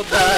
about